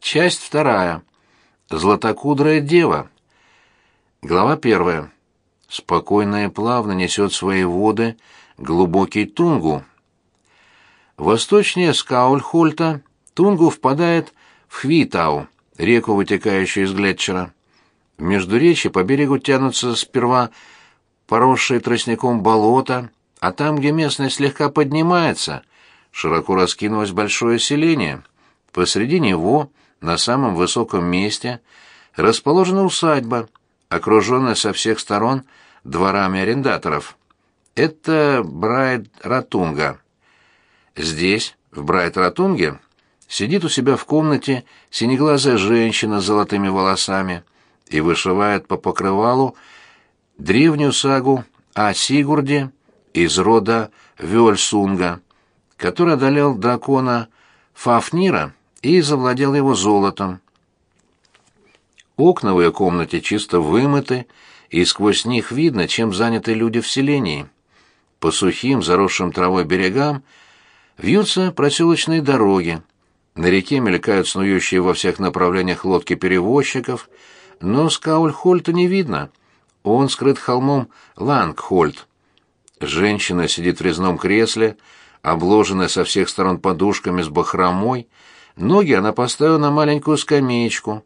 Часть вторая. Златокудрая дева. Глава первая. Спокойно и плавно несет свои воды глубокий Тунгу. Восточнее Скаульхольта Тунгу впадает в Хвитау, реку, вытекающую из Глетчера. В Междуречье по берегу тянутся сперва поросшие тростником болота, а там, где местность слегка поднимается, широко раскинулось большое селение. Посреди него, на самом высоком месте, расположена усадьба, окруженная со всех сторон дворами арендаторов. Это Брайт-Ратунга. Здесь, в Брайт-Ратунге, сидит у себя в комнате синеглазая женщина с золотыми волосами и вышивает по покрывалу древнюю сагу о Сигурде из рода Вёльсунга, который одолел дракона Фафнира и завладел его золотом. Окна в ее комнате чисто вымыты, и сквозь них видно, чем заняты люди в селении. По сухим, заросшим травой берегам вьются проселочные дороги. На реке мелькают снующие во всех направлениях лодки перевозчиков, но Скаульхольта не видно. Он скрыт холмом Лангхольд. Женщина сидит в резном кресле, обложенная со всех сторон подушками с бахромой, ноги она поставила на маленькую скамеечку.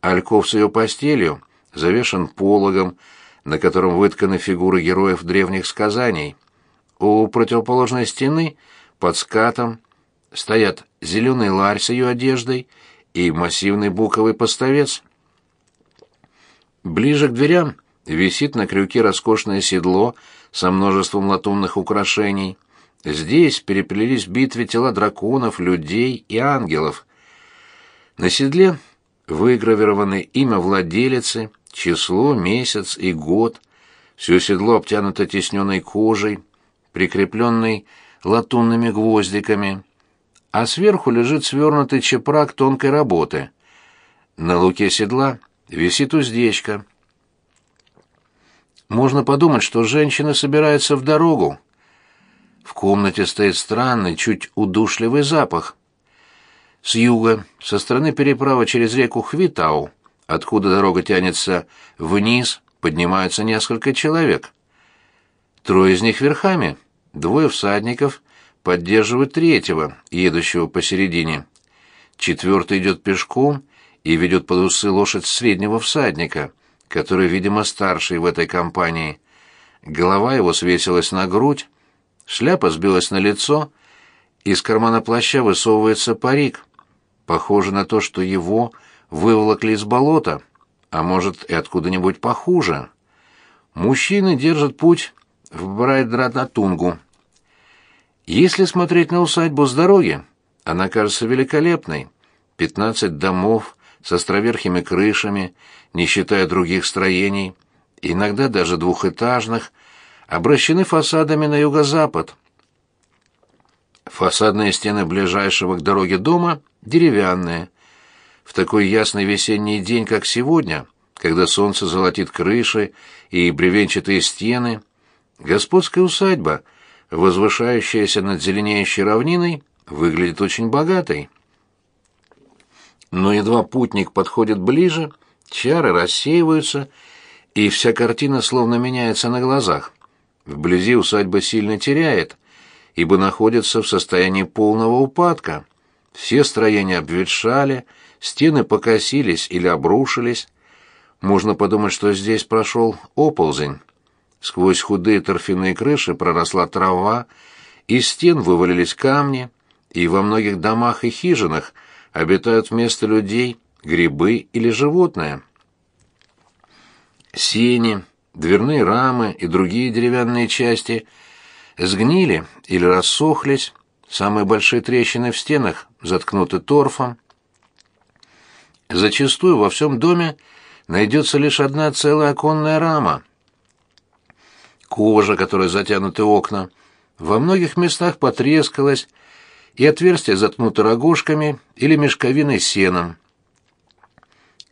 Альков с ее постелью завешен пологом, на котором вытканы фигуры героев древних сказаний. У противоположной стены, под скатом, стоят зеленый ларь с ее одеждой и массивный буковый поставец. Ближе к дверям висит на крюке роскошное седло со множеством латунных украшений. Здесь переплелись в битве тела драконов, людей и ангелов. На седле выгравированы имя владелицы, число, месяц и год. Все седло обтянуто тесненной кожей, прикрепленной латунными гвоздиками, а сверху лежит свернутый чепрак тонкой работы. На луке седла висит уздечка. Можно подумать, что женщина собирается в дорогу. В комнате стоит странный, чуть удушливый запах. С юга, со стороны переправы через реку Хвитау, откуда дорога тянется вниз, поднимаются несколько человек. Трое из них верхами, двое всадников поддерживают третьего, едущего посередине. Четвертый идет пешком и ведет под усы лошадь среднего всадника, который, видимо, старший в этой компании. Голова его свесилась на грудь, шляпа сбилась на лицо, из кармана плаща высовывается парик. Похоже на то, что его выволокли из болота, а может и откуда-нибудь похуже. Мужчины держат путь в Брайдрататунгу. Если смотреть на усадьбу с дороги, она кажется великолепной. Пятнадцать домов с островерхими крышами, не считая других строений, иногда даже двухэтажных, обращены фасадами на юго-запад. Фасадные стены ближайшего к дороге дома деревянные. В такой ясный весенний день, как сегодня, когда солнце золотит крыши и бревенчатые стены, господская усадьба, возвышающаяся над зеленеющей равниной, выглядит очень богатой. Но едва путник подходит ближе, чары рассеиваются, и вся картина словно меняется на глазах. Вблизи усадьба сильно теряет, ибо находится в состоянии полного упадка. Все строения обветшали, стены покосились или обрушились. Можно подумать, что здесь прошел оползень. Сквозь худые торфяные крыши проросла трава, из стен вывалились камни, и во многих домах и хижинах обитают вместо людей грибы или животные. Сени, дверные рамы и другие деревянные части сгнили или рассохлись, самые большие трещины в стенах заткнуты торфом. Зачастую во всем доме найдется лишь одна целая оконная рама. Кожа, которой затянуты окна, во многих местах потрескалась, и отверстия заткнуты рогожками или мешковиной сеном.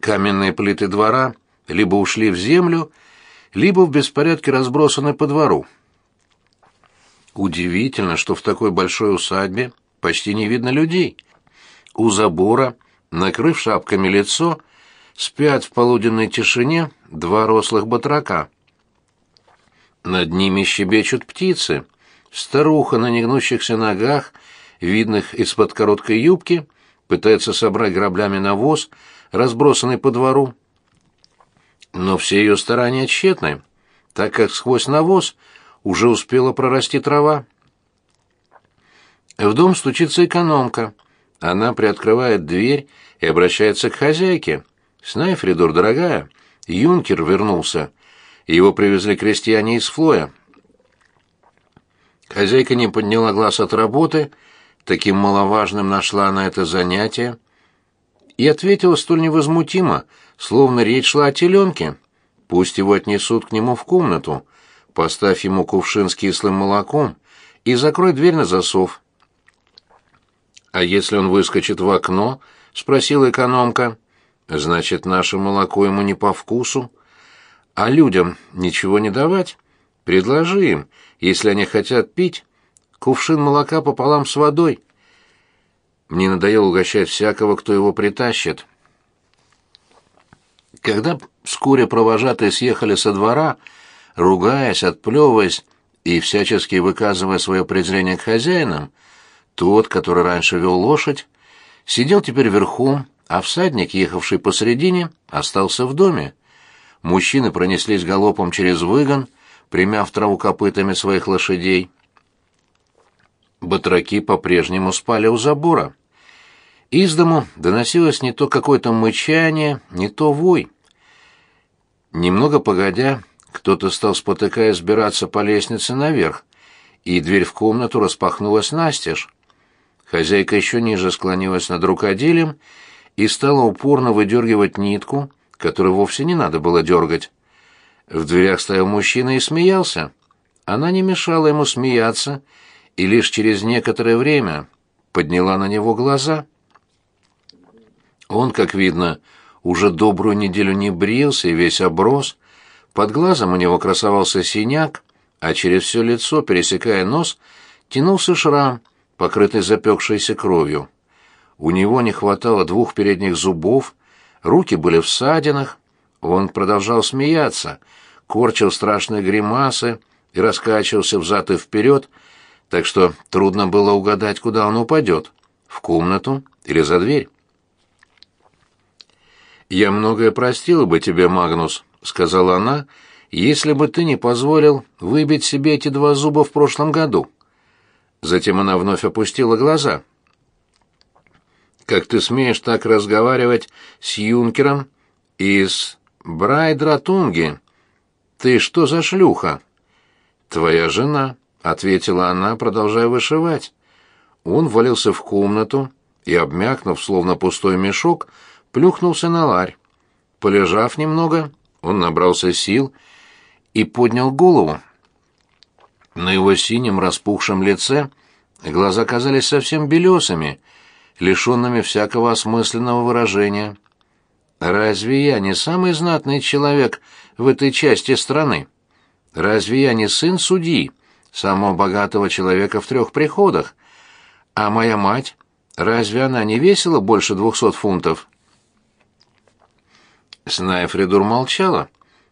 Каменные плиты двора либо ушли в землю, либо в беспорядке разбросаны по двору. Удивительно, что в такой большой усадьбе почти не видно людей. У забора накрыв шапками лицо, спят в полуденной тишине два рослых батрака. Над ними щебечут птицы. Старуха на негнущихся ногах, видных из-под короткой юбки, пытается собрать граблями навоз, разбросанный по двору. Но все ее старания тщетны, так как сквозь навоз уже успела прорасти трава. В дом стучится экономка. Она приоткрывает дверь и обращается к хозяйке. «Снайфридор, дорогая, юнкер вернулся. Его привезли крестьяне из Флоя». Хозяйка не подняла глаз от работы, таким маловажным нашла она это занятие, и ответила столь невозмутимо, словно речь шла о теленке. Пусть его отнесут к нему в комнату, поставь ему кувшин с кислым молоком и закрой дверь на засов. «А если он выскочит в окно?» — спросила экономка. «Значит, наше молоко ему не по вкусу. А людям ничего не давать? Предложи им, если они хотят пить, кувшин молока пополам с водой. Мне надоело угощать всякого, кто его притащит». Когда вскоре провожатые съехали со двора, ругаясь, отплевываясь и всячески выказывая свое презрение к хозяинам, тот, который раньше вел лошадь, сидел теперь верхом, а всадник, ехавший посредине, остался в доме. Мужчины пронеслись галопом через выгон, примяв траву копытами своих лошадей. Батраки по-прежнему спали у забора. Из дому доносилось не то какое-то мычание, не то вой. Немного погодя, кто-то стал, спотыкаясь, сбираться по лестнице наверх, и дверь в комнату распахнулась настежь. Хозяйка еще ниже склонилась над рукоделием и стала упорно выдергивать нитку, которую вовсе не надо было дергать. В дверях стоял мужчина и смеялся. Она не мешала ему смеяться, и лишь через некоторое время подняла на него глаза — он, как видно, уже добрую неделю не брился и весь оброс. Под глазом у него красовался синяк, а через все лицо, пересекая нос, тянулся шрам, покрытый запекшейся кровью. У него не хватало двух передних зубов, руки были в ссадинах. Он продолжал смеяться, корчил страшные гримасы и раскачивался взад и вперед, так что трудно было угадать, куда он упадет — в комнату или за дверь. «Я многое простила бы тебе, Магнус», — сказала она, — «если бы ты не позволил выбить себе эти два зуба в прошлом году». Затем она вновь опустила глаза. «Как ты смеешь так разговаривать с юнкером из Брайдратунги? Ты что за шлюха?» «Твоя жена», — ответила она, продолжая вышивать. Он валился в комнату и, обмякнув, словно пустой мешок, плюхнулся на ларь. Полежав немного, он набрался сил и поднял голову. На его синем распухшем лице глаза казались совсем белесыми, лишенными всякого осмысленного выражения. «Разве я не самый знатный человек в этой части страны? Разве я не сын судьи, самого богатого человека в трех приходах? А моя мать, разве она не весила больше двухсот фунтов?» Снайфридур молчала.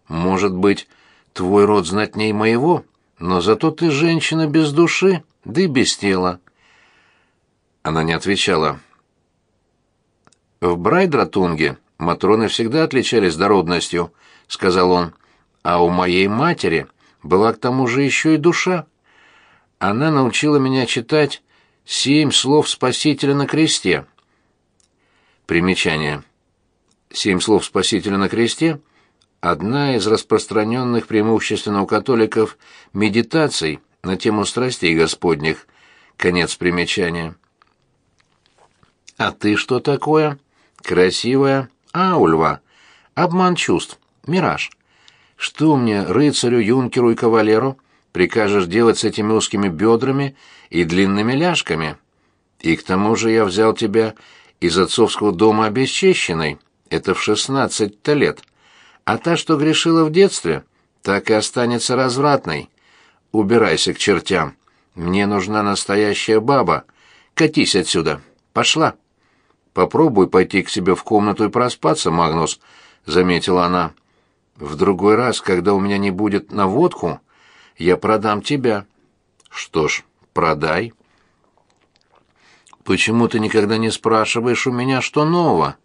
«Может быть, твой род знатней моего, но зато ты женщина без души, да и без тела». Она не отвечала. «В Брайдратунге Матроны всегда отличались дородностью», — сказал он. «А у моей матери была к тому же еще и душа. Она научила меня читать семь слов Спасителя на кресте». Примечание. «Семь слов Спасителя на кресте» — одна из распространенных преимущественно у католиков медитаций на тему страстей Господних. Конец примечания. «А ты что такое?» «Красивая аульва. Обман чувств. Мираж. Что мне, рыцарю, юнкеру и кавалеру, прикажешь делать с этими узкими бедрами и длинными ляжками? И к тому же я взял тебя из отцовского дома обесчещенной» это в шестнадцать-то лет. А та, что грешила в детстве, так и останется развратной. Убирайся к чертям. Мне нужна настоящая баба. Катись отсюда. Пошла. Попробуй пойти к себе в комнату и проспаться, Магнус, заметила она. В другой раз, когда у меня не будет на водку, я продам тебя. Что ж, продай. Почему ты никогда не спрашиваешь у меня, что нового?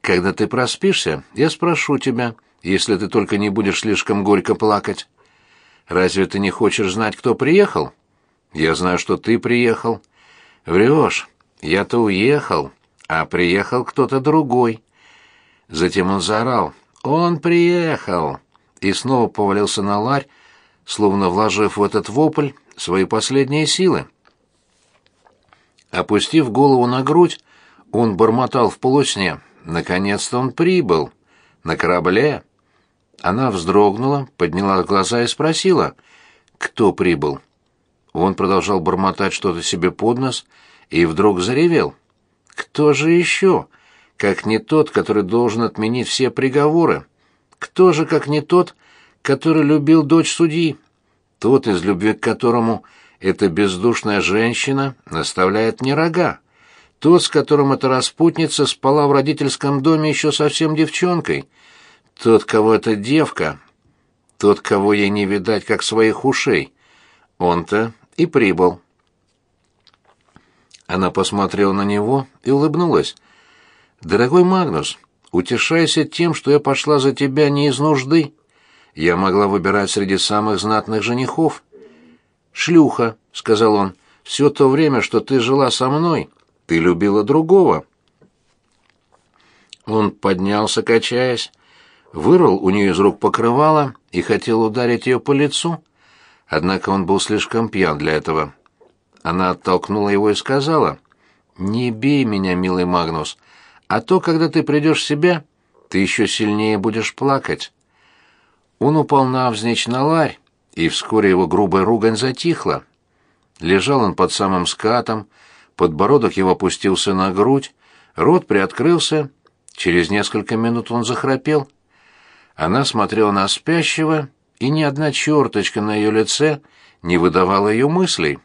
Когда ты проспишься, я спрошу тебя, если ты только не будешь слишком горько плакать. Разве ты не хочешь знать, кто приехал? Я знаю, что ты приехал. Врешь. Я-то уехал а приехал кто-то другой. Затем он заорал «Он приехал!» и снова повалился на ларь, словно вложив в этот вопль свои последние силы. Опустив голову на грудь, он бормотал в полусне. Наконец-то он прибыл. На корабле. Она вздрогнула, подняла глаза и спросила, кто прибыл. Он продолжал бормотать что-то себе под нос и вдруг заревел. Кто же еще, как не тот, который должен отменить все приговоры? Кто же, как не тот, который любил дочь судьи? Тот, из любви к которому эта бездушная женщина наставляет мне рога. Тот, с которым эта распутница спала в родительском доме еще совсем девчонкой. Тот, кого эта девка. Тот, кого ей не видать, как своих ушей. Он-то и прибыл. Она посмотрела на него и улыбнулась. «Дорогой Магнус, утешайся тем, что я пошла за тебя не из нужды. Я могла выбирать среди самых знатных женихов». «Шлюха», — сказал он, — «все то время, что ты жила со мной, ты любила другого». Он поднялся, качаясь, вырвал у нее из рук покрывало и хотел ударить ее по лицу. Однако он был слишком пьян для этого. Она оттолкнула его и сказала, «Не бей меня, милый Магнус, а то, когда ты придешь в себя, ты еще сильнее будешь плакать». Он упал навзничь на ларь, и вскоре его грубая ругань затихла. Лежал он под самым скатом, подбородок его опустился на грудь, рот приоткрылся, через несколько минут он захрапел. Она смотрела на спящего, и ни одна черточка на ее лице не выдавала ее мыслей.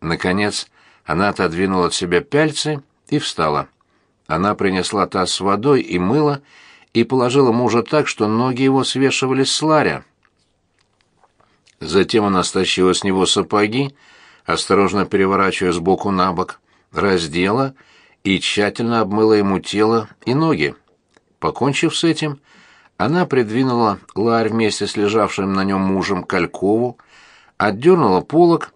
Наконец, она отодвинула от себя пяльцы и встала. Она принесла таз с водой и мыло и положила мужа так, что ноги его свешивались с ларя. Затем она стащила с него сапоги, осторожно переворачивая с боку на бок, раздела и тщательно обмыла ему тело и ноги. Покончив с этим, она придвинула ларь вместе с лежавшим на нем мужем Калькову, отдернула полог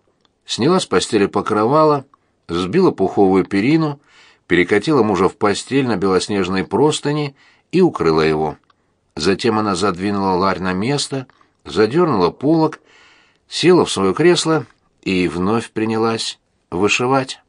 сняла с постели покрывало, взбила пуховую перину, перекатила мужа в постель на белоснежной простыни и укрыла его. Затем она задвинула ларь на место, задернула полог, села в свое кресло и вновь принялась вышивать.